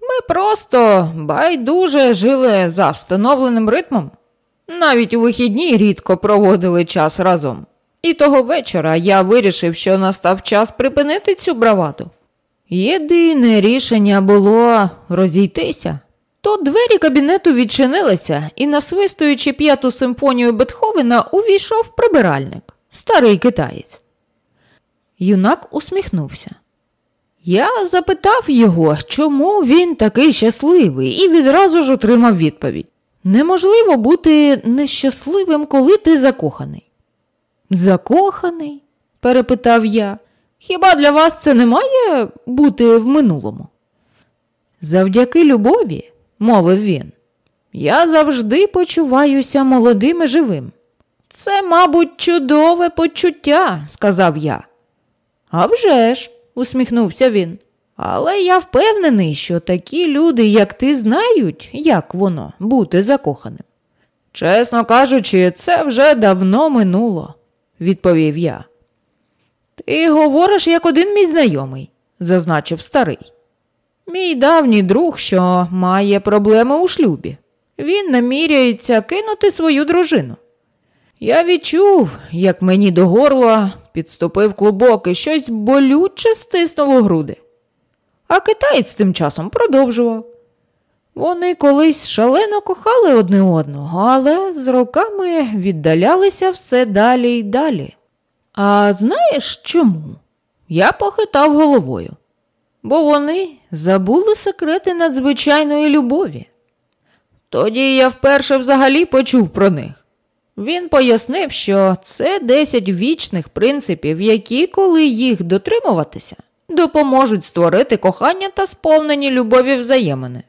Ми просто байдуже жили за встановленим ритмом. Навіть у вихідні рідко проводили час разом. І того вечора я вирішив, що настав час припинити цю браваду. Єдине рішення було розійтися. То двері кабінету відчинилися, і, насвистуючи п'яту симфонію Бетховена, увійшов прибиральник, старий китаєць. Юнак усміхнувся. Я запитав його, чому він такий щасливий, і відразу ж отримав відповідь. Неможливо бути нещасливим, коли ти закоханий. Закоханий? перепитав я. Хіба для вас це не має бути в минулому? Завдяки любові, мовив він, я завжди почуваюся молодим і живим. Це, мабуть, чудове почуття, сказав я. «А вже ж», – усміхнувся він. Але я впевнений, що такі люди, як ти, знають, як воно бути закоханим. Чесно кажучи, це вже давно минуло, відповів я. Ти говориш, як один мій знайомий, зазначив старий. Мій давній друг, що має проблеми у шлюбі. Він наміряється кинути свою дружину. Я відчув, як мені до горла підступив клубок і щось болюче стиснуло груди. А китаєць тим часом продовжував. Вони колись шалено кохали одне одного, але з роками віддалялися все далі й далі. А знаєш чому? Я похитав головою, бо вони забули секрети надзвичайної любові. Тоді я вперше взагалі почув про них. Він пояснив, що це 10 вічних принципів, які, коли їх дотримуватися, допоможуть створити кохання та сповнені любові взаємини.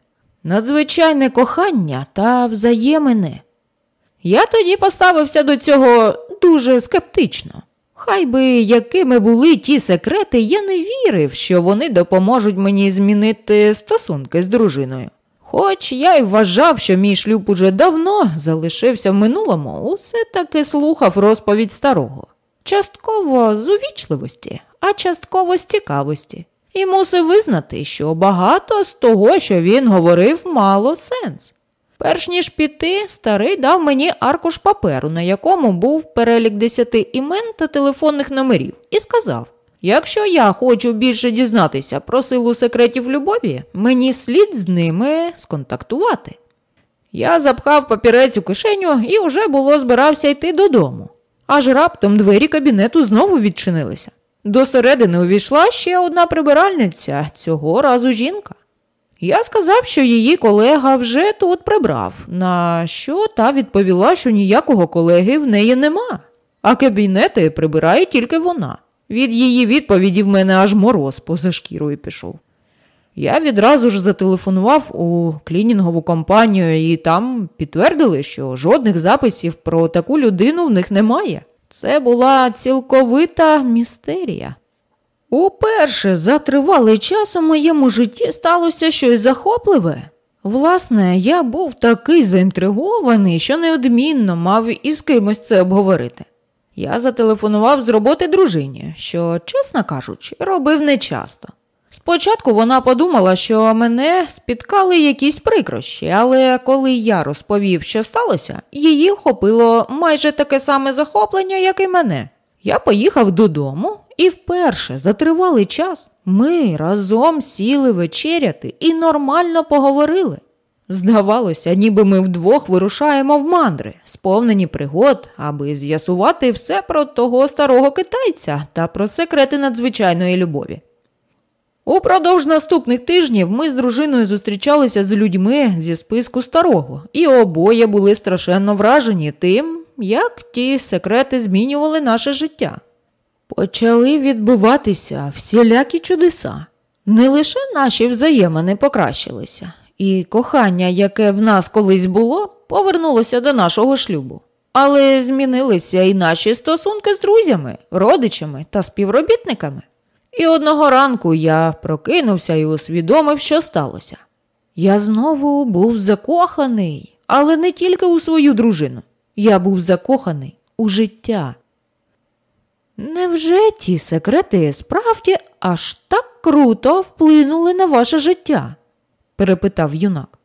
Надзвичайне кохання та взаємини. Я тоді поставився до цього дуже скептично. Хай би якими були ті секрети, я не вірив, що вони допоможуть мені змінити стосунки з дружиною. Хоч я й вважав, що мій шлюб уже давно залишився в минулому, усе таки слухав розповідь старого. Частково з увічливості, а частково з цікавості, і мусив визнати, що багато з того, що він говорив, мало сенс. Перш ніж піти, старий дав мені аркуш паперу, на якому був перелік десяти імен та телефонних номерів, і сказав: якщо я хочу більше дізнатися про силу секретів любові, мені слід з ними сконтактувати. Я запхав папірець у кишеню і вже було збирався йти додому. Аж раптом двері кабінету знову відчинилися. До середини увійшла ще одна прибиральниця, цього разу жінка. Я сказав, що її колега вже тут прибрав, на що та відповіла, що ніякого колеги в неї нема, а кабінети прибирає тільки вона. Від її відповіді в мене аж мороз поза шкірою пішов. Я відразу ж зателефонував у клінінгову компанію, і там підтвердили, що жодних записів про таку людину в них немає. Це була цілковита містерія. Уперше за тривалий час у моєму житті сталося щось захопливе. Власне, я був такий заінтригований, що неодмінно мав із кимось це обговорити. Я зателефонував з роботи дружині, що, чесно кажучи, робив нечасто. Спочатку вона подумала, що мене спіткали якісь прикрощі, але коли я розповів, що сталося, її охопило майже таке саме захоплення, як і мене. Я поїхав додому і вперше за тривалий час ми разом сіли вечеряти і нормально поговорили. Здавалося, ніби ми вдвох вирушаємо в мандри, сповнені пригод, аби з'ясувати все про того старого китайця та про секрети надзвичайної любові. Упродовж наступних тижнів ми з дружиною зустрічалися з людьми зі списку старого, і обоє були страшенно вражені тим, як ті секрети змінювали наше життя. Почали відбуватися всілякі чудеса. Не лише наші взаємини покращилися, і кохання, яке в нас колись було, повернулося до нашого шлюбу. Але змінилися і наші стосунки з друзями, родичами та співробітниками. І одного ранку я прокинувся і усвідомив, що сталося. Я знову був закоханий, але не тільки у свою дружину. Я був закоханий у життя. Невже ті секрети справді аж так круто вплинули на ваше життя? Перепитав юнак.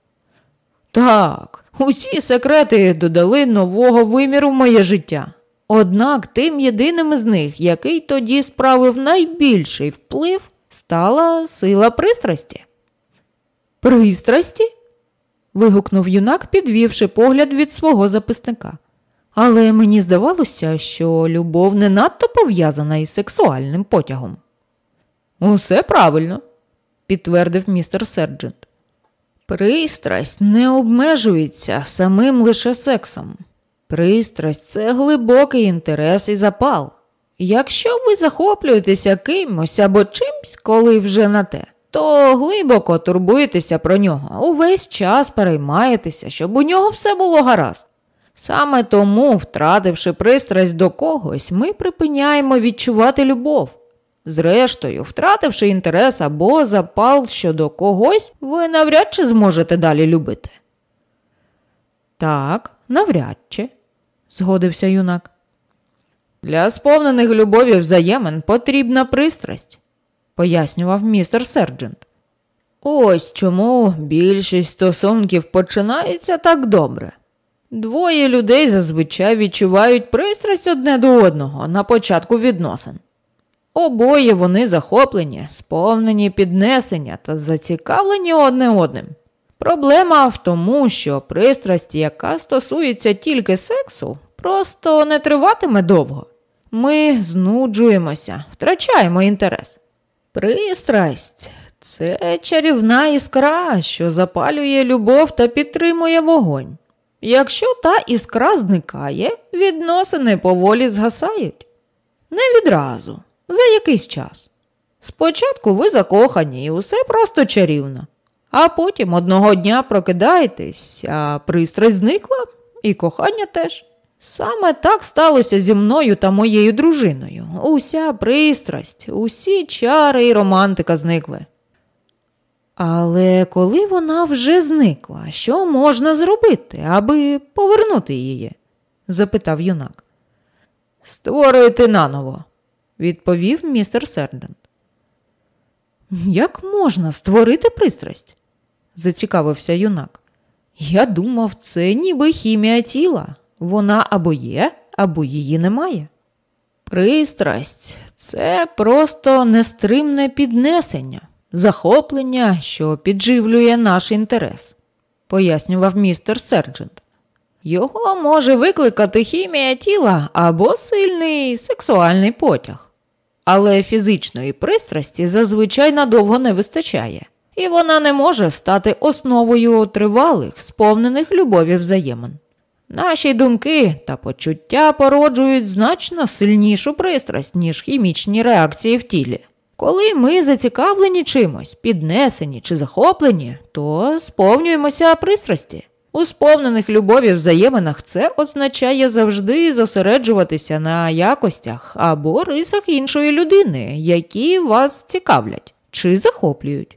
Так, усі секрети додали нового виміру в моє життя. Однак тим єдиним із них, який тоді справив найбільший вплив, стала сила пристрасті. Пристрасті? вигукнув юнак, підвівши погляд від свого записника. Але мені здавалося, що любов не надто пов'язана із сексуальним потягом. Усе правильно, підтвердив містер Серджент. Пристрасть не обмежується самим лише сексом. Пристрасть це глибокий інтерес і запал. Якщо ви захоплюєтеся кимось або чимсь, коли вже на те, то глибоко турбуєтеся про нього, увесь час переймаєтеся, щоб у нього все було гаразд. Саме тому, втративши пристрасть до когось, ми припиняємо відчувати любов. Зрештою, втративши інтерес або запал щодо когось, ви навряд чи зможете далі любити. Так, навряд чи, згодився юнак. Для сповнених любові взаємин потрібна пристрасть, пояснював містер Серджент. Ось чому більшість стосунків починається так добре. Двоє людей зазвичай відчувають пристрасть одне до одного на початку відносин. Обоє вони захоплені, сповнені піднесення та зацікавлені одне одним. Проблема в тому, що пристрасть, яка стосується тільки сексу, просто не триватиме довго. Ми знуджуємося, втрачаємо інтерес. Пристрасть це чарівна іскра, що запалює любов та підтримує вогонь. Якщо та іскра зникає, відносини поволі згасають. Не відразу, за якийсь час. Спочатку ви закохані і усе просто чарівно, а потім одного дня прокидаєтесь, а пристрасть зникла і кохання теж. Саме так сталося зі мною та моєю дружиною. Уся пристрасть, усі чари і романтика зникли. Але коли вона вже зникла, що можна зробити, аби повернути її? запитав юнак. Створити наново, відповів містер Серден. Як можна створити пристрасть? зацікавився юнак. Я думав, це ніби хімія тіла. Вона або є, або її немає. Пристрасть це просто нестримне піднесення захоплення, що підживлює наш інтерес, пояснював містер Серджент. Його може викликати хімія тіла або сильний сексуальний потяг. Але фізичної пристрасті зазвичай надовго не вистачає, і вона не може стати основою тривалих, сповнених любові взаємин. Наші думки та почуття породжують значно сильнішу пристрасть, ніж хімічні реакції в тілі. Коли ми зацікавлені чимось, піднесені чи захоплені, то сповнюємося пристрасті. У сповнених любові взаєминах це означає завжди зосереджуватися на якостях або рисах іншої людини, які вас цікавлять чи захоплюють.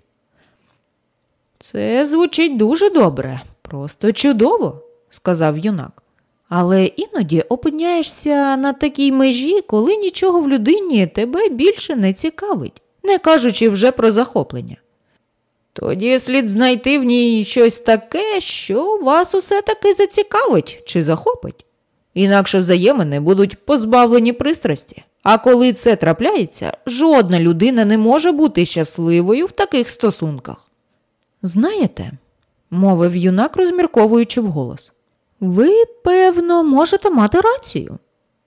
Це звучить дуже добре, просто чудово, сказав юнак. Але іноді опиняєшся на такій межі, коли нічого в людині тебе більше не цікавить, не кажучи вже про захоплення. Тоді слід знайти в ній щось таке, що вас усе таки зацікавить чи захопить. Інакше взаємини будуть позбавлені пристрасті. А коли це трапляється, жодна людина не може бути щасливою в таких стосунках. Знаєте, мовив юнак, розмірковуючи вголос. Ви, певно, можете мати рацію.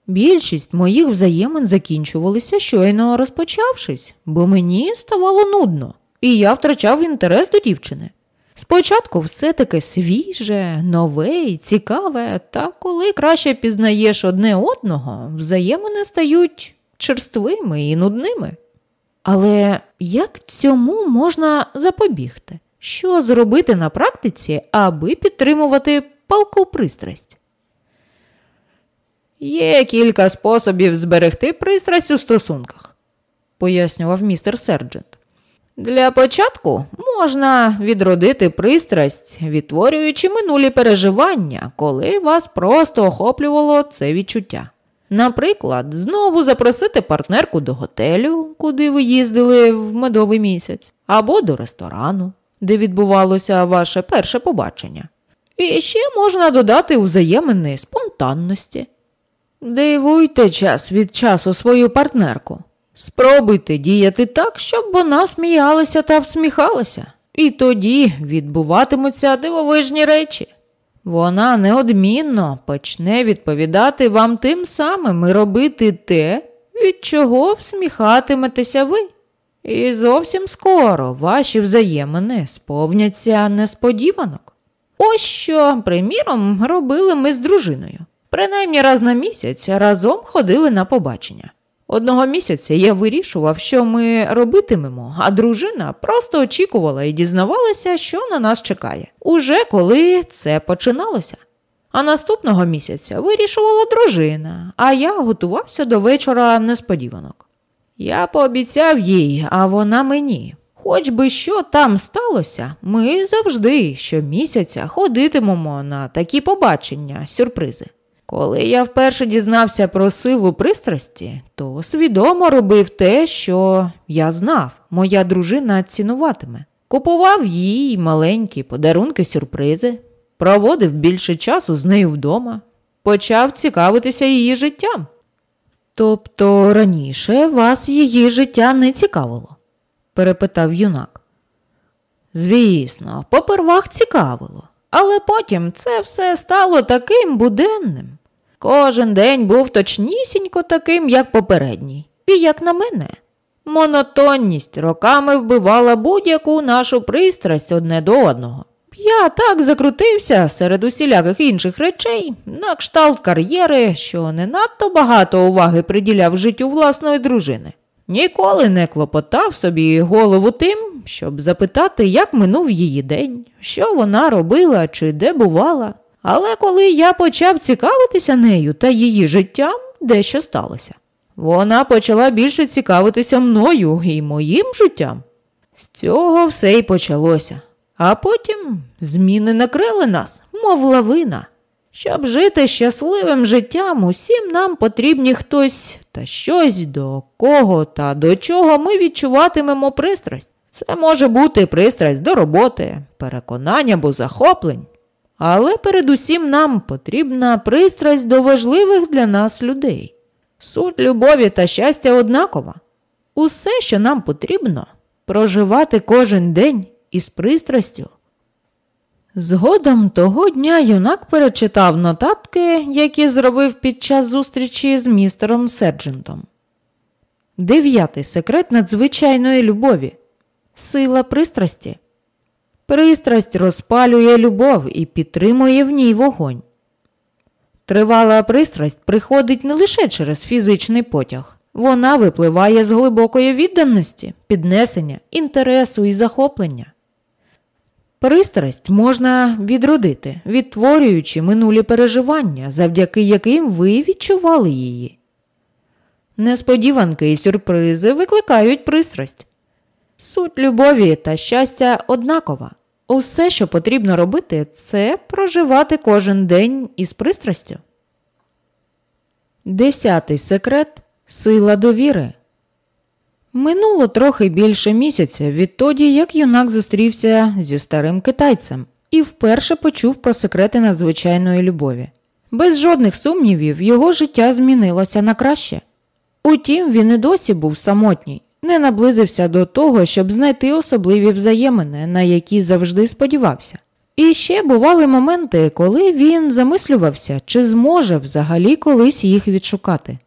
Більшість моїх взаємин закінчувалися щойно розпочавшись, бо мені ставало нудно, і я втрачав інтерес до дівчини. Спочатку все таке свіже, нове і цікаве, та коли краще пізнаєш одне одного, взаємини стають черствими і нудними. Але як цьому можна запобігти? Що зробити на практиці, аби підтримувати палку пристрасть. Є кілька способів зберегти пристрасть у стосунках, пояснював містер Серджент. Для початку можна відродити пристрасть, відтворюючи минулі переживання, коли вас просто охоплювало це відчуття. Наприклад, знову запросити партнерку до готелю, куди ви їздили в медовий місяць, або до ресторану де відбувалося ваше перше побачення. І ще можна додати взаємини спонтанності. Дивуйте час від часу свою партнерку. Спробуйте діяти так, щоб вона сміялася та всміхалася, і тоді відбуватимуться дивовижні речі. Вона неодмінно почне відповідати вам тим самим і робити те, від чого всміхатиметеся ви. І зовсім скоро ваші взаємини сповняться несподіванок. Ось що, приміром, робили ми з дружиною. Принаймні раз на місяць разом ходили на побачення. Одного місяця я вирішував, що ми робитимемо, а дружина просто очікувала і дізнавалася, що на нас чекає, уже коли це починалося. А наступного місяця вирішувала дружина, а я готувався до вечора несподіванок. Я пообіцяв їй, а вона мені. Хоч би що там сталося, ми завжди щомісяця ходитимемо на такі побачення, сюрпризи. Коли я вперше дізнався про силу пристрасті, то свідомо робив те, що я знав, моя дружина цінуватиме. Купував їй маленькі подарунки сюрпризи, проводив більше часу з нею вдома, почав цікавитися її життям. Тобто раніше вас її життя не цікавило? перепитав юнак. Звісно, попервах цікавило, але потім це все стало таким буденним. Кожен день був точнісінько таким, як попередній, і як на мене. Монотонність роками вбивала будь-яку нашу пристрасть одне до одного. Я так закрутився серед усіляких інших речей, на кшталт кар'єри, що не надто багато уваги приділяв життю власної дружини. Ніколи не клопотав собі голову тим, щоб запитати, як минув її день, що вона робила чи де бувала. Але коли я почав цікавитися нею та її життям, дещо сталося. Вона почала більше цікавитися мною і моїм життям. З цього все й почалося. А потім зміни накрили нас, мов лавина. Щоб жити щасливим життям, усім нам потрібні хтось та щось, до кого та до чого ми відчуватимемо пристрасть. Це може бути пристрасть до роботи, переконання або захоплень. Але передусім нам потрібна пристрасть до важливих для нас людей. Суть любові та щастя однакова. Усе, що нам потрібно, проживати кожен день із пристрастю. Згодом того дня юнак перечитав нотатки, які зробив під час зустрічі з містером Серджентом. Дев'ятий секрет надзвичайної любові сила пристрасті. Пристрасть розпалює любов і підтримує в ній вогонь. Тривала пристрасть приходить не лише через фізичний потяг, вона випливає з глибокої відданості, піднесення, інтересу і захоплення. Пристрасть можна відродити, відтворюючи минулі переживання, завдяки яким ви відчували її. Несподіванки і сюрпризи викликають пристрасть. Суть любові та щастя однакова. Усе, що потрібно робити, це проживати кожен день із пристрастю. Десятий секрет сила довіри. Минуло трохи більше місяця відтоді, як юнак зустрівся зі старим китайцем і вперше почув про секрети надзвичайної любові. Без жодних сумнівів його життя змінилося на краще. Утім, він і досі був самотній, не наблизився до того, щоб знайти особливі взаємини, на які завжди сподівався. І ще бували моменти, коли він замислювався, чи зможе взагалі колись їх відшукати.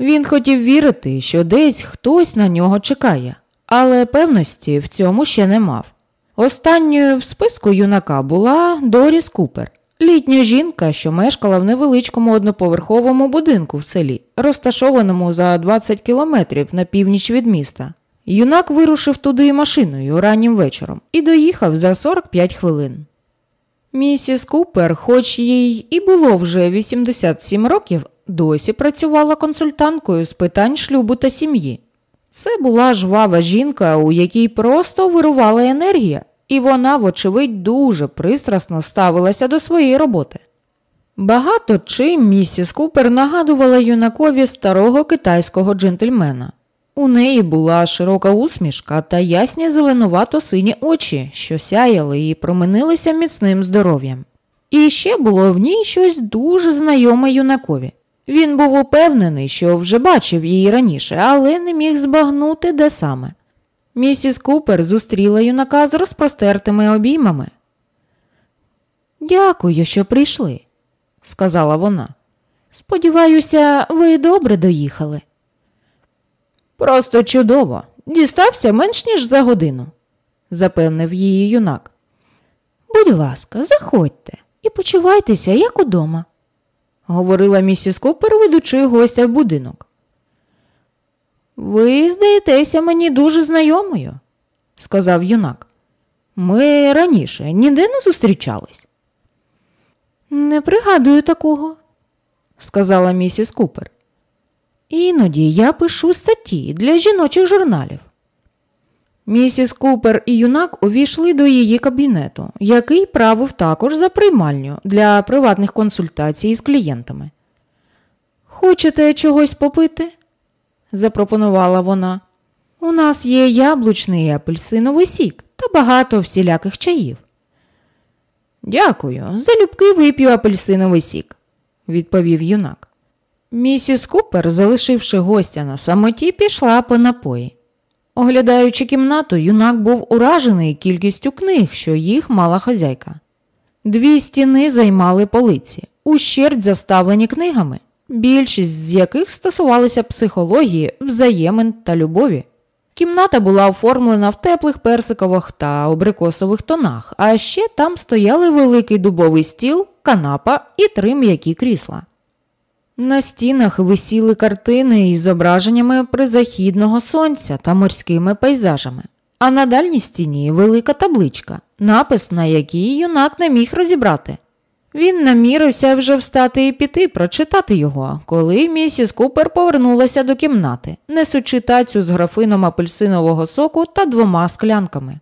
Він хотів вірити, що десь хтось на нього чекає, але певності в цьому ще не мав. Останньою в списку юнака була Доріс Купер, літня жінка, що мешкала в невеличкому одноповерховому будинку в селі, розташованому за 20 кілометрів на північ від міста. Юнак вирушив туди машиною раннім вечором і доїхав за 45 хвилин. Місіс Купер, хоч їй і було вже 87 років, досі працювала консультанткою з питань шлюбу та сім'ї. Це була жвава жінка, у якій просто вирувала енергія, і вона, вочевидь, дуже пристрасно ставилася до своєї роботи. Багато чим місіс Купер нагадувала юнакові старого китайського джентльмена. У неї була широка усмішка та ясні зеленувато сині очі, що сяяли і променилися міцним здоров'ям. І ще було в ній щось дуже знайоме юнакові. Він був упевнений, що вже бачив її раніше, але не міг збагнути, де саме. Місіс Купер зустріла юнака з розпростертими обіймами. Дякую, що прийшли, сказала вона. Сподіваюся, ви добре доїхали. Просто чудово. Дістався менш ніж за годину, запевнив її юнак. Будь ласка, заходьте і почувайтеся, як удома, говорила місіс Купер, ведучи гостя в будинок. Ви здаєтеся мені дуже знайомою, сказав юнак. Ми раніше ніде не зустрічались. Не пригадую такого, сказала місіс Купер. Іноді я пишу статті для жіночих журналів. Місіс Купер і юнак увійшли до її кабінету, який правив також за приймальню для приватних консультацій з клієнтами. Хочете чогось попити? Запропонувала вона. У нас є яблучний і апельсиновий сік та багато всіляких чаїв. Дякую, залюбки вип'ю апельсиновий сік, відповів юнак. Місіс Купер, залишивши гостя на самоті, пішла по напої. Оглядаючи кімнату, юнак був уражений кількістю книг, що їх мала хазяйка. Дві стіни займали полиці, ущерть заставлені книгами, більшість з яких стосувалися психології, взаємин та любові. Кімната була оформлена в теплих персикових та абрикосових тонах, а ще там стояли великий дубовий стіл, канапа і три м'які крісла. На стінах висіли картини із зображеннями призахідного сонця та морськими пейзажами, а на дальній стіні велика табличка, напис на якій юнак не міг розібрати. Він намірився вже встати і піти прочитати його, коли місіс Купер повернулася до кімнати, несучи тацю з графином апельсинового соку та двома склянками.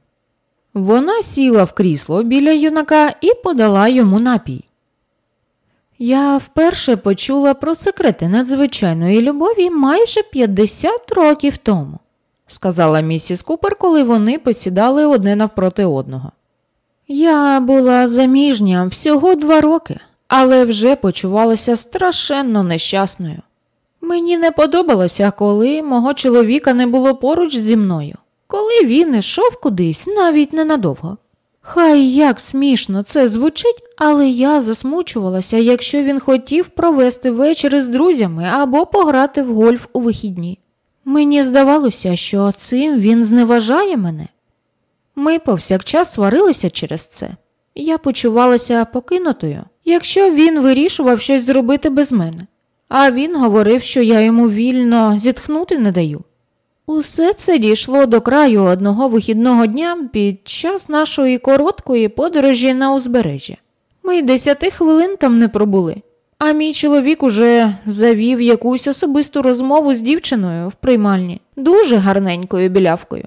Вона сіла в крісло біля юнака і подала йому напій. Я вперше почула про секрети надзвичайної любові майже 50 років тому, сказала місіс Купер, коли вони посідали одне навпроти одного. Я була заміжня всього два роки, але вже почувалася страшенно нещасною. Мені не подобалося, коли мого чоловіка не було поруч зі мною, коли він ішов кудись навіть ненадовго. Хай як смішно це звучить, але я засмучувалася, якщо він хотів провести вечір з друзями або пограти в гольф у вихідні. Мені здавалося, що цим він зневажає мене. Ми повсякчас сварилися через це. Я почувалася покинутою, якщо він вирішував щось зробити без мене, а він говорив, що я йому вільно зітхнути не даю. Усе це дійшло до краю одного вихідного дня під час нашої короткої подорожі на узбережжя. Ми десяти хвилин там не пробули, а мій чоловік уже завів якусь особисту розмову з дівчиною в приймальні, дуже гарненькою білявкою.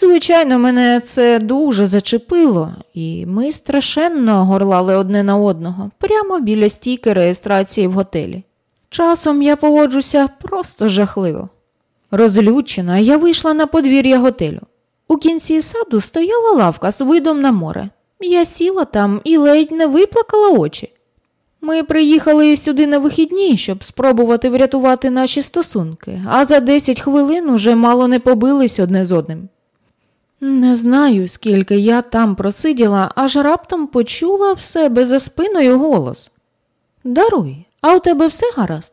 Звичайно, мене це дуже зачепило, і ми страшенно горлали одне на одного прямо біля стійки реєстрації в готелі. Часом я поводжуся просто жахливо. Розлючена, я вийшла на подвір'я готелю. У кінці саду стояла лавка з видом на море. Я сіла там і ледь не виплакала очі. Ми приїхали сюди на вихідні, щоб спробувати врятувати наші стосунки, а за 10 хвилин уже мало не побились одне з одним. Не знаю, скільки я там просиділа, аж раптом почула в себе за спиною голос. Даруй, а у тебе все гаразд?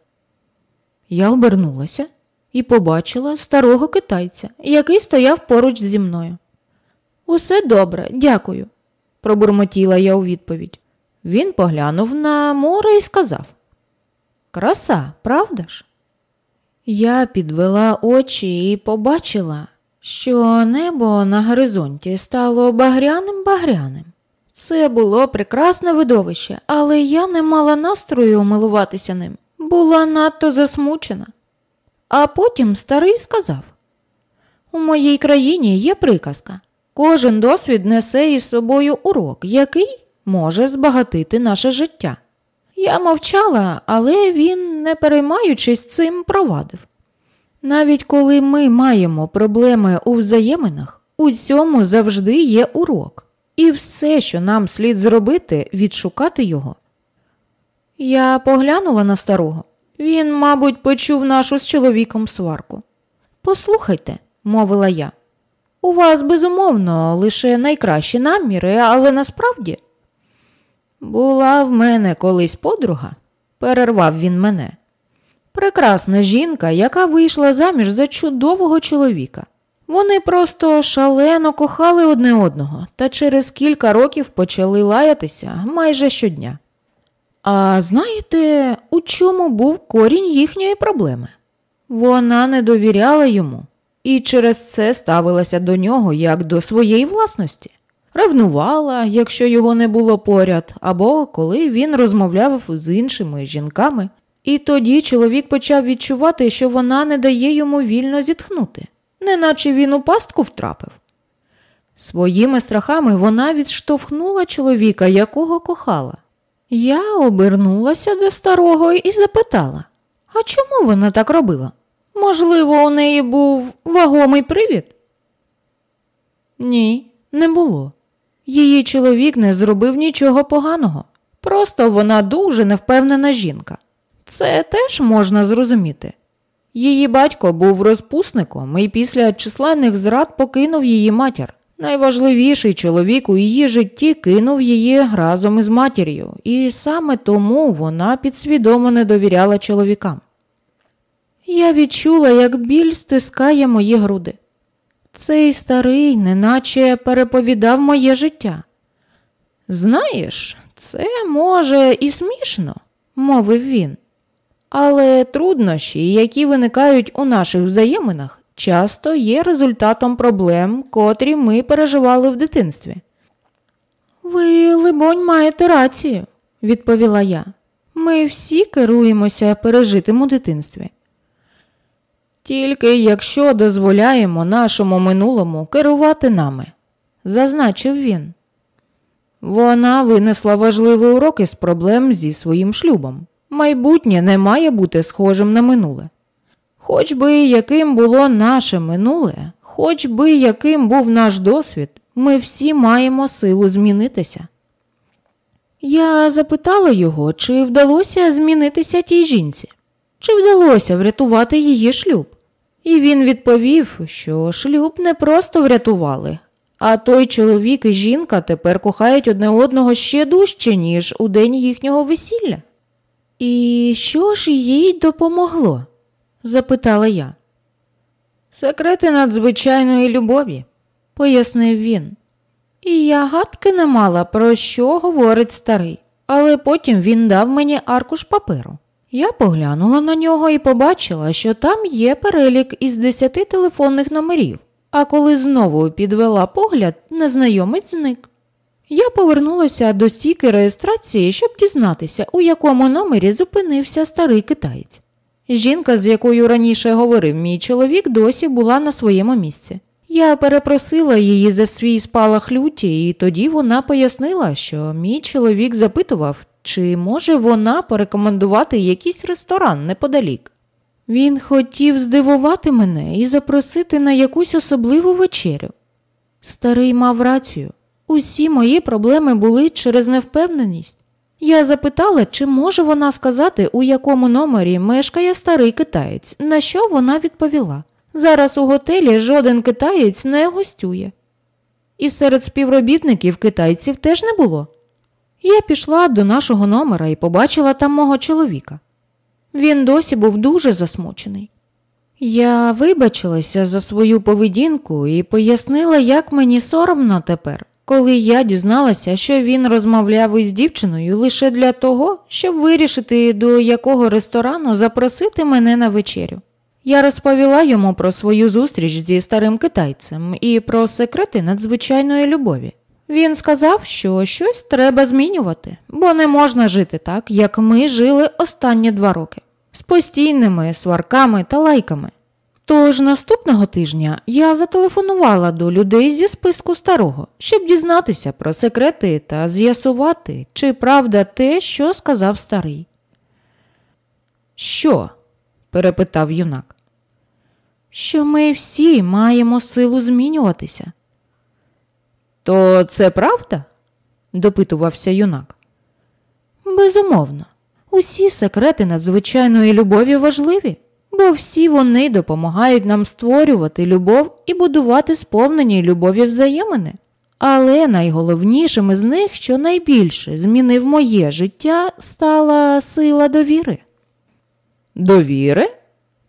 Я обернулася і побачила старого китайця, який стояв поруч зі мною. Усе добре, дякую, пробурмотіла я у відповідь. Він поглянув на море і сказав Краса, правда ж? Я підвела очі і побачила, що небо на горизонті стало багряним багряним. Це було прекрасне видовище, але я не мала настрою омилуватися ним, була надто засмучена. А потім старий сказав У моїй країні є приказка. Кожен досвід несе із собою урок, який може збагатити наше життя. Я мовчала, але він, не переймаючись цим, провадив. Навіть коли ми маємо проблеми у взаєминах, у цьому завжди є урок, і все, що нам слід зробити, відшукати його. Я поглянула на старого. Він, мабуть, почув нашу з чоловіком сварку. Послухайте, мовила я, у вас, безумовно, лише найкращі наміри, але насправді. Була в мене колись подруга, перервав він мене. Прекрасна жінка, яка вийшла заміж за чудового чоловіка. Вони просто шалено кохали одне одного та через кілька років почали лаятися майже щодня. А знаєте, у чому був корінь їхньої проблеми? Вона не довіряла йому і через це ставилася до нього як до своєї власності, ревнувала, якщо його не було поряд, або коли він розмовляв з іншими жінками, і тоді чоловік почав відчувати, що вона не дає йому вільно зітхнути, неначе він у пастку втрапив. Своїми страхами вона відштовхнула чоловіка, якого кохала. Я обернулася до старого і запитала, а чому вона так робила? Можливо, у неї був вагомий привід? Ні, не було. Її чоловік не зробив нічого поганого. Просто вона дуже невпевнена жінка. Це теж можна зрозуміти. Її батько був розпусником і після численних зрад покинув її матір. Найважливіший чоловік у її житті кинув її разом із матір'ю, і саме тому вона підсвідомо не довіряла чоловікам. Я відчула, як біль стискає мої груди. Цей старий, неначе переповідав моє життя. Знаєш, це може і смішно, мовив він. Але труднощі, які виникають у наших взаєминах, часто є результатом проблем, котрі ми переживали в дитинстві. Ви, либонь, маєте рацію, відповіла я. Ми всі керуємося пережитим у дитинстві. Тільки якщо дозволяємо нашому минулому керувати нами, зазначив він. Вона винесла важливий урок із проблем зі своїм шлюбом. Майбутнє не має бути схожим на минуле. Хоч би яким було наше минуле, хоч би яким був наш досвід, ми всі маємо силу змінитися. Я запитала його, чи вдалося змінитися тій жінці, чи вдалося врятувати її шлюб. І він відповів, що шлюб не просто врятували, а той чоловік і жінка тепер кохають одне одного ще дужче, ніж у день їхнього весілля. І що ж їй допомогло? запитала я. Секрети надзвичайної любові, пояснив він. І я гадки не мала, про що говорить старий, але потім він дав мені аркуш паперу. Я поглянула на нього і побачила, що там є перелік із десяти телефонних номерів, а коли знову підвела погляд, незнайомець зник. Я повернулася до стійки реєстрації, щоб дізнатися, у якому номері зупинився старий китаєць. Жінка, з якою раніше говорив мій чоловік, досі була на своєму місці. Я перепросила її за свій спалах люті, і тоді вона пояснила, що мій чоловік запитував, чи може вона порекомендувати якийсь ресторан неподалік. Він хотів здивувати мене і запросити на якусь особливу вечерю. Старий мав рацію. Усі мої проблеми були через невпевненість. Я запитала, чи може вона сказати, у якому номері мешкає старий китаєць, на що вона відповіла. Зараз у готелі жоден китаєць не гостює. І серед співробітників китайців теж не було. Я пішла до нашого номера і побачила там мого чоловіка. Він досі був дуже засмучений. Я вибачилася за свою поведінку і пояснила, як мені соромно тепер, коли я дізналася, що він розмовляв із дівчиною лише для того, щоб вирішити, до якого ресторану запросити мене на вечерю. Я розповіла йому про свою зустріч зі старим китайцем і про секрети надзвичайної любові. Він сказав, що щось треба змінювати, бо не можна жити так, як ми жили останні два роки, з постійними сварками та лайками. Тож наступного тижня я зателефонувала до людей зі списку старого, щоб дізнатися про секрети та з'ясувати, чи правда те, що сказав старий. Що? перепитав юнак. що ми всі маємо силу змінюватися. То це правда? допитувався юнак. Безумовно, усі секрети надзвичайної любові важливі, бо всі вони допомагають нам створювати любов і будувати сповнені любові взаємини. Але найголовнішим із них, що найбільше змінив моє життя, стала сила довіри. Довіри?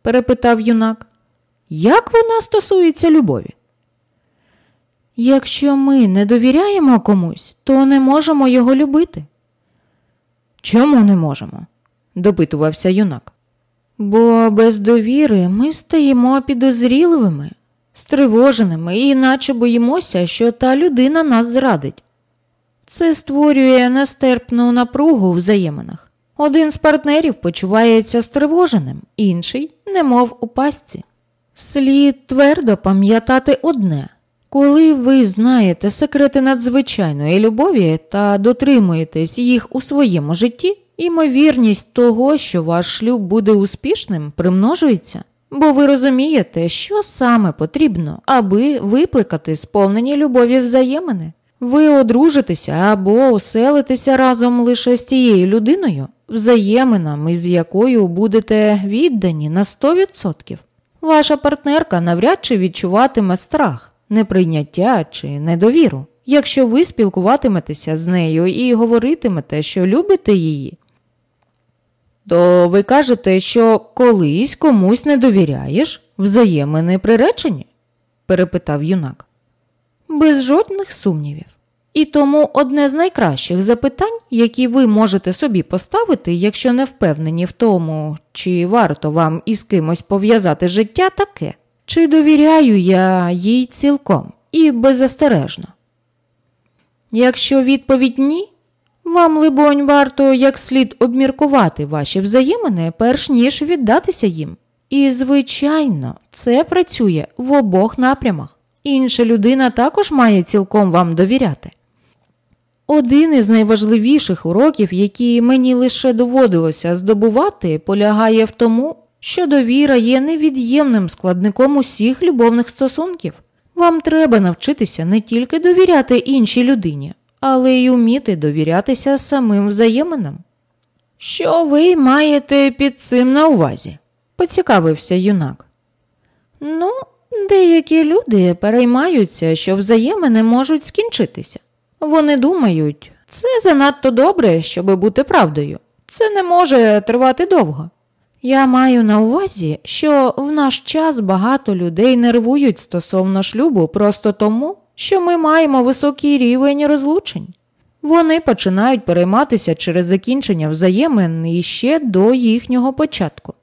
перепитав юнак. Як вона стосується любові? Якщо ми не довіряємо комусь, то не можемо його любити. Чому не можемо? допитувався юнак. Бо без довіри ми стаємо підозріливими, стривоженими і наче боїмося, що та людина нас зрадить. Це створює нестерпну напругу в взаєминах. Один з партнерів почувається стривоженим, інший, немов у пастці. Слід твердо пам'ятати одне коли ви знаєте секрети надзвичайної любові та дотримуєтесь їх у своєму житті, імовірність того, що ваш шлюб буде успішним, примножується, бо ви розумієте, що саме потрібно, аби викликати сповнені любові взаємини. Ви одружитеся або оселитеся разом лише з тією людиною, взаєминами, з якою будете віддані на 100%. Ваша партнерка навряд чи відчуватиме страх, неприйняття чи недовіру, якщо ви спілкуватиметеся з нею і говоритимете, що любите її. То ви кажете, що колись комусь не довіряєш, взаємини приречені? перепитав юнак. Без жодних сумнівів. І тому одне з найкращих запитань, які ви можете собі поставити, якщо не впевнені в тому, чи варто вам із кимось пов'язати життя, таке, чи довіряю я їй цілком і беззастережно? Якщо відповідь ні, вам, либонь, варто як слід обміркувати ваші взаємини, перш ніж віддатися їм. І, звичайно, це працює в обох напрямах. Інша людина також має цілком вам довіряти. Один із найважливіших уроків, які мені лише доводилося здобувати, полягає в тому, що довіра є невід'ємним складником усіх любовних стосунків. Вам треба навчитися не тільки довіряти іншій людині, але й уміти довірятися самим взаєминам. Що ви маєте під цим на увазі? поцікавився юнак. Ну, деякі люди переймаються, що взаємини можуть скінчитися. Вони думають, це занадто добре, щоб бути правдою. Це не може тривати довго. Я маю на увазі, що в наш час багато людей нервують стосовно шлюбу просто тому, що ми маємо високий рівень розлучень. Вони починають перейматися через закінчення взаємин іще до їхнього початку.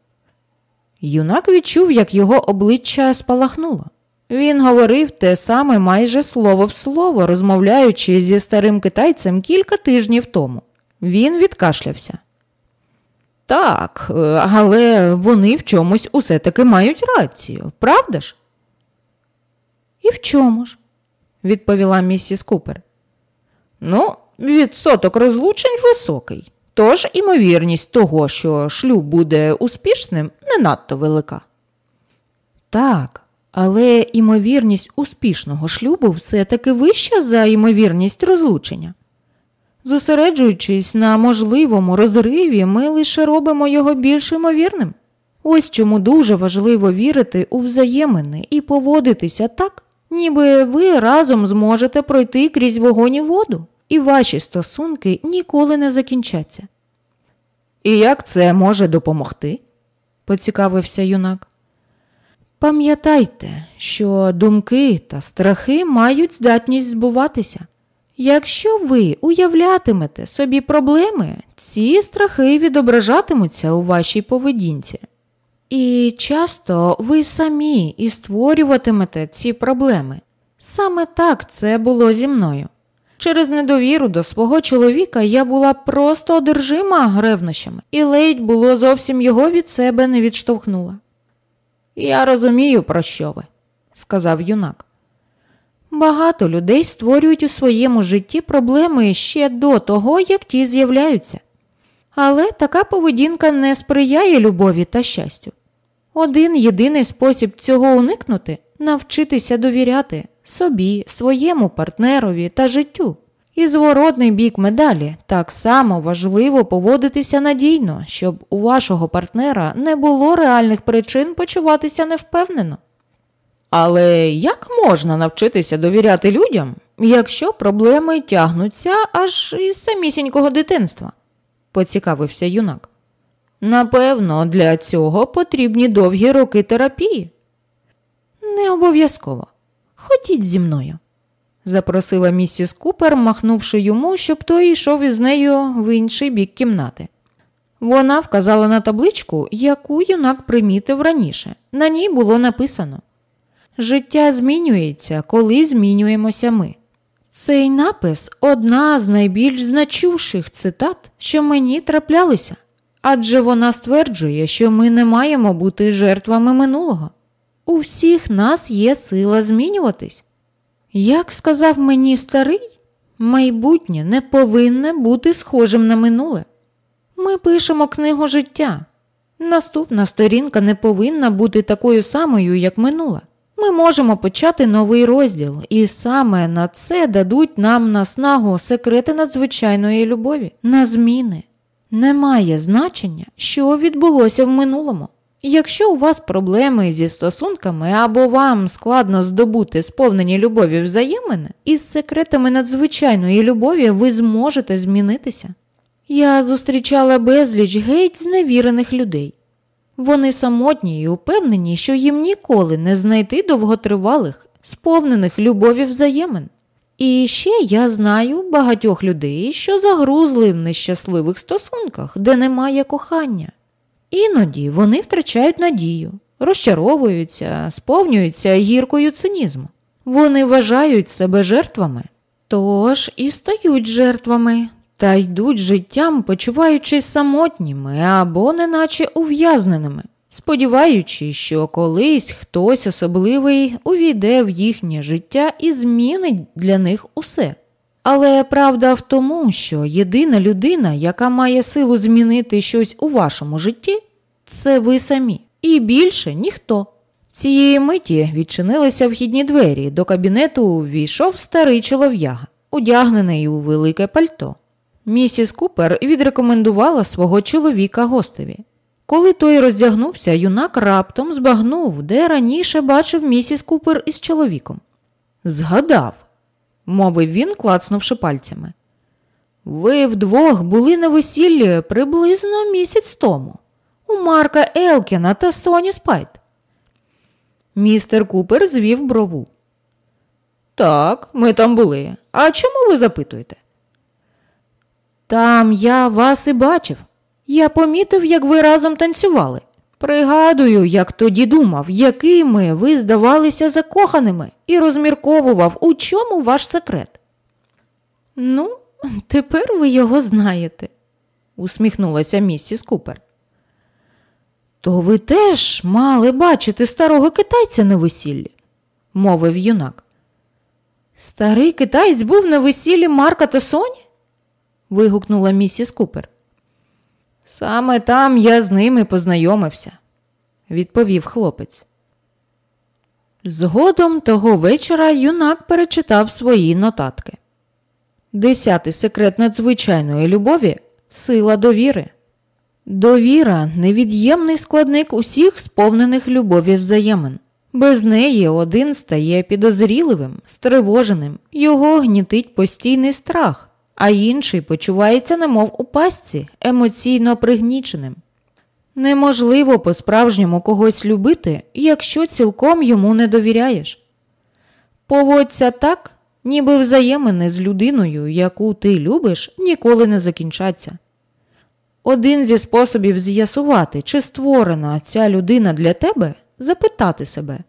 Юнак відчув, як його обличчя спалахнуло. Він говорив те саме майже слово в слово, розмовляючи зі старим китайцем кілька тижнів тому. Він відкашлявся. Так, але вони в чомусь усе таки мають рацію, правда ж? І в чому ж? Відповіла місіс Купер. Ну, відсоток розлучень високий, тож імовірність того, що шлюб буде успішним, не надто велика. Так, але імовірність успішного шлюбу все-таки вища за імовірність розлучення. Зосереджуючись на можливому розриві, ми лише робимо його більш імовірним. Ось чому дуже важливо вірити у взаємини і поводитися так, ніби ви разом зможете пройти крізь вогонь і воду, і ваші стосунки ніколи не закінчаться. І як це може допомогти? поцікавився юнак. Пам'ятайте, що думки та страхи мають здатність збуватися. Якщо ви уявлятимете собі проблеми, ці страхи відображатимуться у вашій поведінці. І часто ви самі і створюватимете ці проблеми. Саме так це було зі мною. Через недовіру до свого чоловіка я була просто одержима ревнощами, і ледь було зовсім його від себе не відштовхнула. Я розумію, про що ви, сказав юнак. Багато людей створюють у своєму житті проблеми ще до того, як ті з'являються. Але така поведінка не сприяє любові та щастю. Один єдиний спосіб цього уникнути навчитися довіряти собі, своєму партнерові та життю. І зворотний бік медалі так само важливо поводитися надійно, щоб у вашого партнера не було реальних причин почуватися невпевнено. Але як можна навчитися довіряти людям, якщо проблеми тягнуться аж із самісінького дитинства? поцікавився юнак. Напевно, для цього потрібні довгі роки терапії. Не обов'язково. Ходіть зі мною, запросила місіс Купер, махнувши йому, щоб той йшов із нею в інший бік кімнати. Вона вказала на табличку, яку юнак примітив раніше. На ній було написано Життя змінюється, коли змінюємося ми. Цей напис одна з найбільш значущих цитат, що мені траплялися, адже вона стверджує, що ми не маємо бути жертвами минулого. У всіх нас є сила змінюватись. Як сказав мені старий, майбутнє не повинне бути схожим на минуле. Ми пишемо книгу життя. Наступна сторінка не повинна бути такою самою, як минула. Ми можемо почати новий розділ, і саме на це дадуть нам наснагу секрети надзвичайної любові, на зміни. Немає значення, що відбулося в минулому. Якщо у вас проблеми зі стосунками або вам складно здобути сповнені любові взаємини, із секретами надзвичайної любові ви зможете змінитися. Я зустрічала безліч геть зневірених людей. Вони самотні і упевнені, що їм ніколи не знайти довготривалих, сповнених любові взаємин. І ще я знаю багатьох людей, що загрузли в нещасливих стосунках, де немає кохання. Іноді вони втрачають надію, розчаровуються, сповнюються гіркою цинізму. Вони вважають себе жертвами, тож і стають жертвами, та йдуть життям, почуваючись самотніми або неначе ув'язненими, сподіваючись, що колись хтось особливий увійде в їхнє життя і змінить для них усе. Але правда в тому, що єдина людина, яка має силу змінити щось у вашому житті, це ви самі, і більше ніхто. Цієї миті відчинилися вхідні двері, до кабінету увійшов старий чолов'яга, одягнений у велике пальто. Місіс Купер відрекомендувала свого чоловіка гостеві. Коли той роздягнувся, юнак раптом збагнув, де раніше бачив місіс Купер із чоловіком. Згадав, мовив він, клацнувши пальцями. Ви вдвох були на весіллі приблизно місяць тому, у Марка Елкіна та Соні Спайт. Містер Купер звів брову. Так, ми там були. А чому ви запитуєте? Там я вас і бачив. Я помітив, як ви разом танцювали. Пригадую, як тоді думав, якими ви здавалися закоханими, і розмірковував, у чому ваш секрет. Ну, тепер ви його знаєте, усміхнулася місіс Купер. То ви теж мали бачити старого китайця на весіллі, мовив юнак. Старий китаєць був на весіллі Марка та Соні? вигукнула місіс Купер. Саме там я з ними познайомився, відповів хлопець. Згодом того вечора юнак перечитав свої нотатки. Десятий секрет надзвичайної любові сила довіри. Довіра невід'ємний складник усіх сповнених любові взаємин. Без неї один стає підозріливим, стривоженим, його гнітить постійний страх, а інший почувається, немов у пастці, емоційно пригніченим. Неможливо по-справжньому когось любити, якщо цілком йому не довіряєш. Поводься так, ніби взаємини з людиною, яку ти любиш, ніколи не закінчаться. Один зі способів з'ясувати, чи створена ця людина для тебе, запитати себе,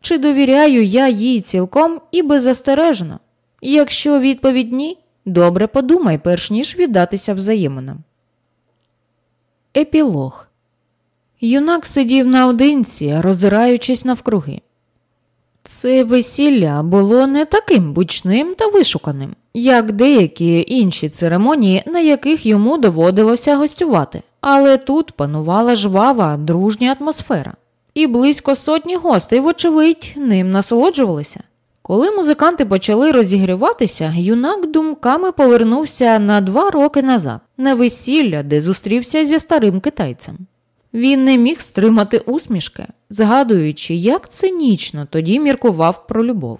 чи довіряю я їй цілком і беззастережно. Якщо відповідь ні, добре подумай, перш ніж віддатися взаєминам. Епілог Юнак сидів наодинці, роззираючись навкруги. Це весілля було не таким бучним та вишуканим, як деякі інші церемонії, на яких йому доводилося гостювати, але тут панувала жвава, дружня атмосфера. і близько сотні гостей, вочевидь, ним насолоджувалися. Коли музиканти почали розігріватися, юнак думками повернувся на два роки назад, на весілля, де зустрівся зі старим китайцем. Він не міг стримати усмішки, згадуючи, як цинічно тоді міркував про любов.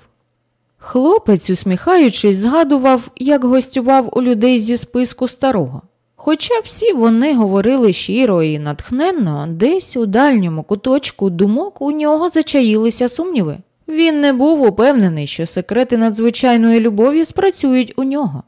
Хлопець, усміхаючись, згадував, як гостював у людей зі списку старого. Хоча всі вони говорили щиро і натхненно, десь у дальньому куточку думок у нього зачаїлися сумніви. Він не був упевнений, що секрети надзвичайної любові спрацюють у нього.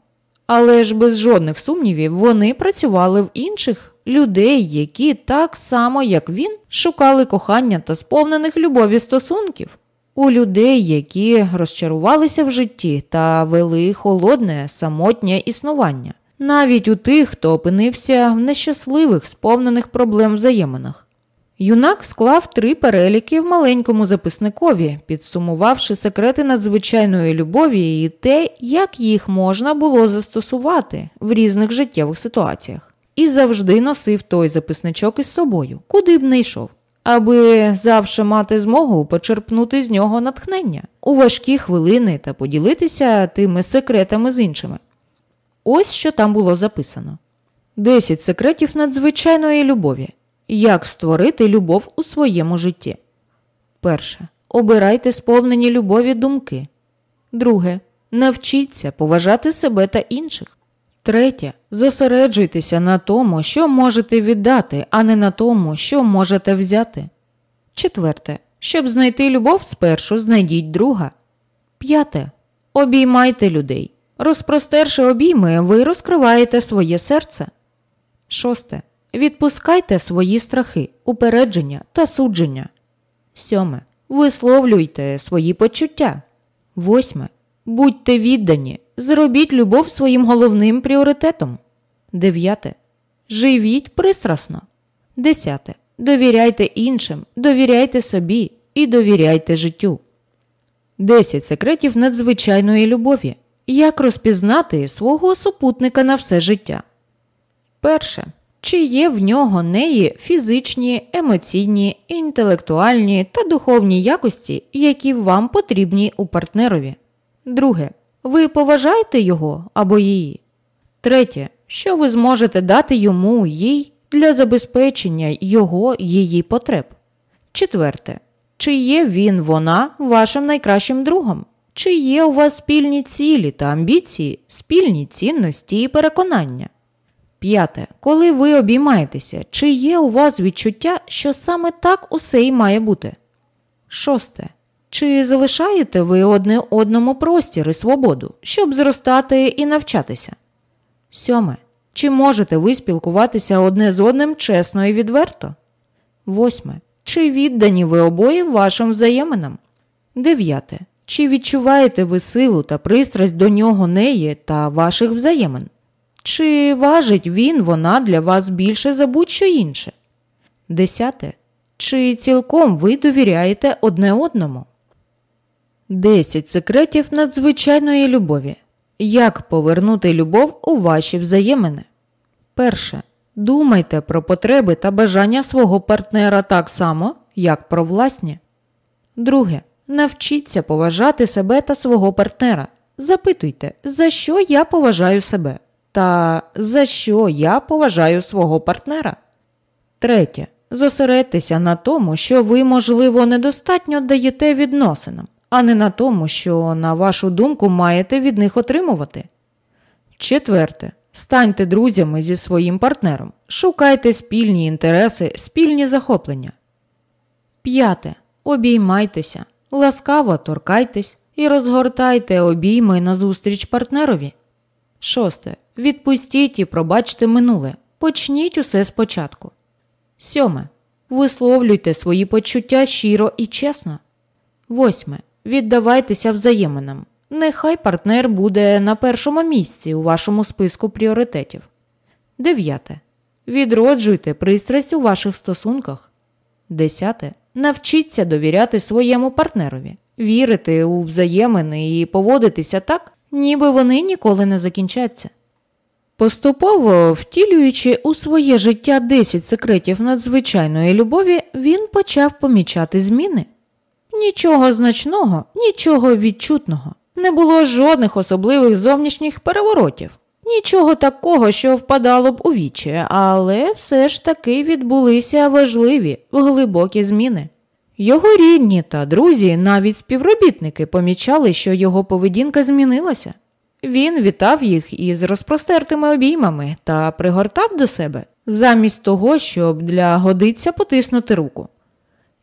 Але ж без жодних сумнівів вони працювали в інших людей, які так само, як він, шукали кохання та сповнених любові стосунків, у людей, які розчарувалися в житті та вели холодне, самотнє існування, навіть у тих, хто опинився в нещасливих, сповнених проблем взаєминах. Юнак склав три переліки в маленькому записникові, підсумувавши секрети надзвичайної любові і те, як їх можна було застосувати в різних життєвих ситуаціях, і завжди носив той записничок із собою, куди б не йшов, аби завше мати змогу почерпнути з нього натхнення у важкі хвилини та поділитися тими секретами з іншими. Ось що там було записано: 10 секретів надзвичайної любові. Як створити любов у своєму житті? Перше. Обирайте сповнені любові думки. Друге. Навчіться поважати себе та інших. Третє. Зосереджуйтеся на тому, що можете віддати, а не на тому, що можете взяти. Четверте. Щоб знайти любов, спершу знайдіть друга. П'яте. Обіймайте людей. Розпростерши обійми, ви розкриваєте своє серце. Шосте. Відпускайте свої страхи, упередження та судження. Сьоме. Висловлюйте свої почуття. Восьме. Будьте віддані. Зробіть любов своїм головним пріоритетом. Дев'яте. Живіть пристрасно. Десяте. Довіряйте іншим, довіряйте собі і довіряйте життю. Десять секретів надзвичайної любові. Як розпізнати свого супутника на все життя? Перше. Чи є в нього неї фізичні, емоційні, інтелектуальні та духовні якості, які вам потрібні у партнерові? Друге. Ви поважаєте його або її? Третє. Що ви зможете дати йому їй для забезпечення його її потреб? Четверте. Чи є він, вона вашим найкращим другом? Чи є у вас спільні цілі та амбіції, спільні цінності і переконання? П'яте. Коли ви обіймаєтеся, чи є у вас відчуття, що саме так усе й має бути? Шосте. Чи залишаєте ви одне одному простір і свободу, щоб зростати і навчатися? Сьоме. Чи можете ви спілкуватися одне з одним чесно і відверто? Восьме. Чи віддані ви обоє вашим взаєминам? Дев'яте. Чи відчуваєте ви силу та пристрасть до нього неї та ваших взаємин? Чи важить він вона для вас більше за будь-що інше? Десяте. Чи цілком ви довіряєте одне одному? Десять секретів надзвичайної любові. Як повернути любов у ваші взаємини? Перше. Думайте про потреби та бажання свого партнера так само, як про власні. Друге. Навчіться поважати себе та свого партнера. Запитуйте, за що я поважаю себе та за що я поважаю свого партнера. Третє. Зосередьтеся на тому, що ви, можливо, недостатньо даєте відносинам, а не на тому, що, на вашу думку, маєте від них отримувати. Четверте. Станьте друзями зі своїм партнером. Шукайте спільні інтереси, спільні захоплення. П'яте. Обіймайтеся. Ласкаво торкайтесь і розгортайте обійми назустріч партнерові. Шосте. Відпустіть і пробачте минуле. Почніть усе спочатку. Сьоме. Висловлюйте свої почуття щиро і чесно. Восьме. Віддавайтеся взаєминам. Нехай партнер буде на першому місці у вашому списку пріоритетів. Дев'яте. Відроджуйте пристрасть у ваших стосунках. Десяте. Навчіться довіряти своєму партнерові, вірити у взаємини і поводитися так, ніби вони ніколи не закінчаться. Поступово втілюючи у своє життя 10 секретів надзвичайної любові, він почав помічати зміни. Нічого значного, нічого відчутного, не було жодних особливих зовнішніх переворотів, нічого такого, що впадало б у вічі, але все ж таки відбулися важливі, глибокі зміни. Його рідні та друзі, навіть співробітники, помічали, що його поведінка змінилася. Він вітав їх із розпростертими обіймами та пригортав до себе, замість того, щоб для годиться потиснути руку.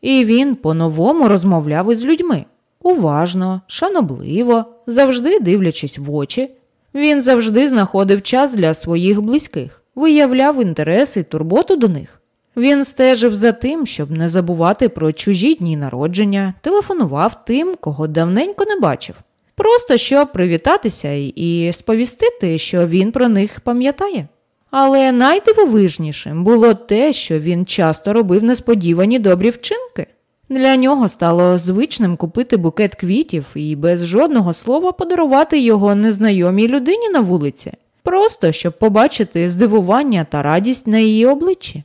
І він по-новому розмовляв із людьми уважно, шанобливо, завжди дивлячись в очі. Він завжди знаходив час для своїх близьких, виявляв інтерес і турботу до них. Він стежив за тим, щоб не забувати про чужі дні народження, телефонував тим, кого давненько не бачив, просто щоб привітатися і сповістити, що він про них пам'ятає. Але найдивовижнішим було те, що він часто робив несподівані добрі вчинки. Для нього стало звичним купити букет квітів і без жодного слова подарувати його незнайомій людині на вулиці, просто щоб побачити здивування та радість на її обличчі.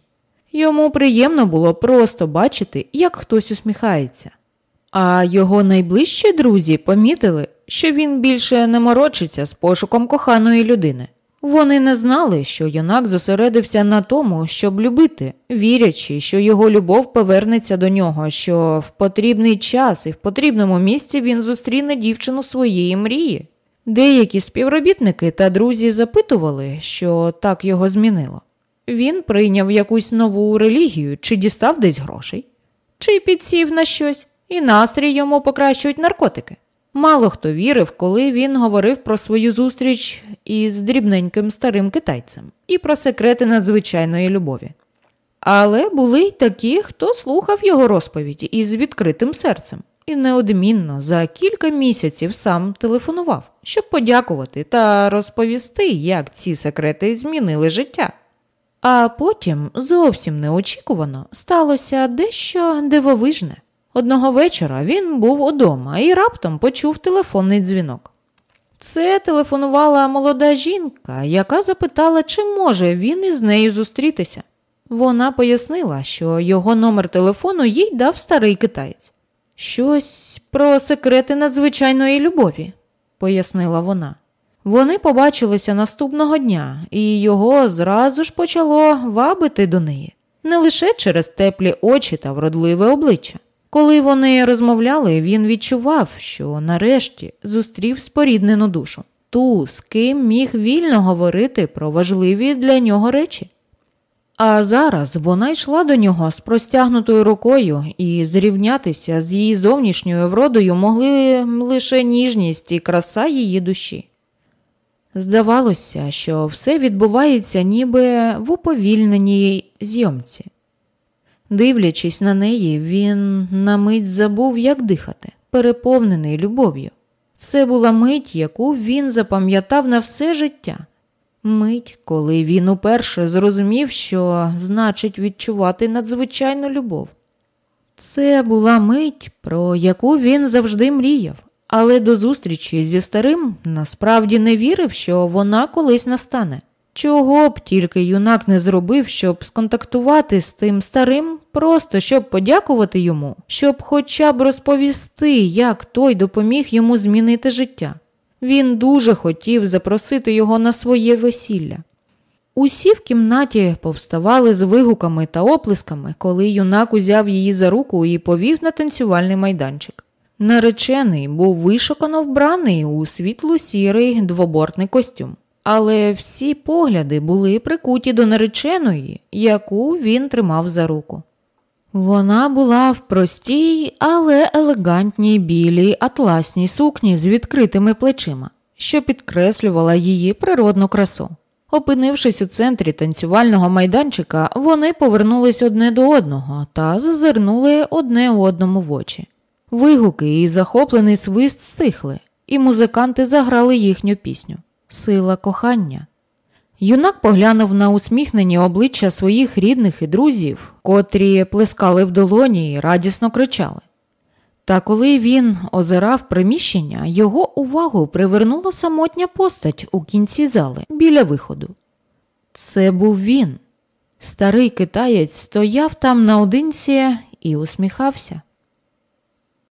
Йому приємно було просто бачити, як хтось усміхається. А його найближчі друзі помітили, що він більше не морочиться з пошуком коханої людини. Вони не знали, що юнак зосередився на тому, щоб любити, вірячи, що його любов повернеться до нього, що в потрібний час і в потрібному місці він зустріне дівчину своєї мрії. Деякі співробітники та друзі запитували, що так його змінило. Він прийняв якусь нову релігію, чи дістав десь грошей, чи підсів на щось, і настрій йому покращують наркотики. Мало хто вірив, коли він говорив про свою зустріч із дрібненьким старим китайцем і про секрети надзвичайної любові. Але були й такі, хто слухав його розповіді із відкритим серцем і неодмінно за кілька місяців сам телефонував, щоб подякувати та розповісти, як ці секрети змінили життя. А потім зовсім неочікувано сталося дещо дивовижне. Одного вечора він був удома і раптом почув телефонний дзвінок. Це телефонувала молода жінка, яка запитала, чи може він із нею зустрітися. Вона пояснила, що його номер телефону їй дав старий китаєць. Щось про секрети надзвичайної любові, пояснила вона. Вони побачилися наступного дня, і його зразу ж почало вабити до неї, не лише через теплі очі та вродливе обличчя. Коли вони розмовляли, він відчував, що нарешті зустрів споріднену душу, ту, з ким міг вільно говорити про важливі для нього речі. А зараз вона йшла до нього з простягнутою рукою, і зрівнятися з її зовнішньою вродою могли лише ніжність і краса її душі. Здавалося, що все відбувається ніби в уповільненій зйомці. Дивлячись на неї, він на мить забув, як дихати, переповнений любов'ю. Це була мить, яку він запам'ятав на все життя. Мить, коли він уперше зрозумів, що значить відчувати надзвичайну любов. Це була мить, про яку він завжди мріяв, але до зустрічі зі старим насправді не вірив, що вона колись настане. Чого б тільки юнак не зробив, щоб сконтактувати з тим старим, просто щоб подякувати йому, щоб хоча б розповісти, як той допоміг йому змінити життя. Він дуже хотів запросити його на своє весілля. Усі в кімнаті повставали з вигуками та оплесками, коли юнак узяв її за руку і повів на танцювальний майданчик. Наречений був вишукано вбраний у світло сірий двобортний костюм але всі погляди були прикуті до нареченої, яку він тримав за руку. Вона була в простій, але елегантній білій атласній сукні з відкритими плечима, що підкреслювала її природну красу. Опинившись у центрі танцювального майданчика, вони повернулись одне до одного та зазирнули одне одному в очі. Вигуки і захоплений свист стихли, і музиканти заграли їхню пісню сила кохання. Юнак поглянув на усміхнені обличчя своїх рідних і друзів, котрі плескали в долоні і радісно кричали. Та коли він озирав приміщення, його увагу привернула самотня постать у кінці зали біля виходу. Це був він. Старий китаєць стояв там наодинці і усміхався.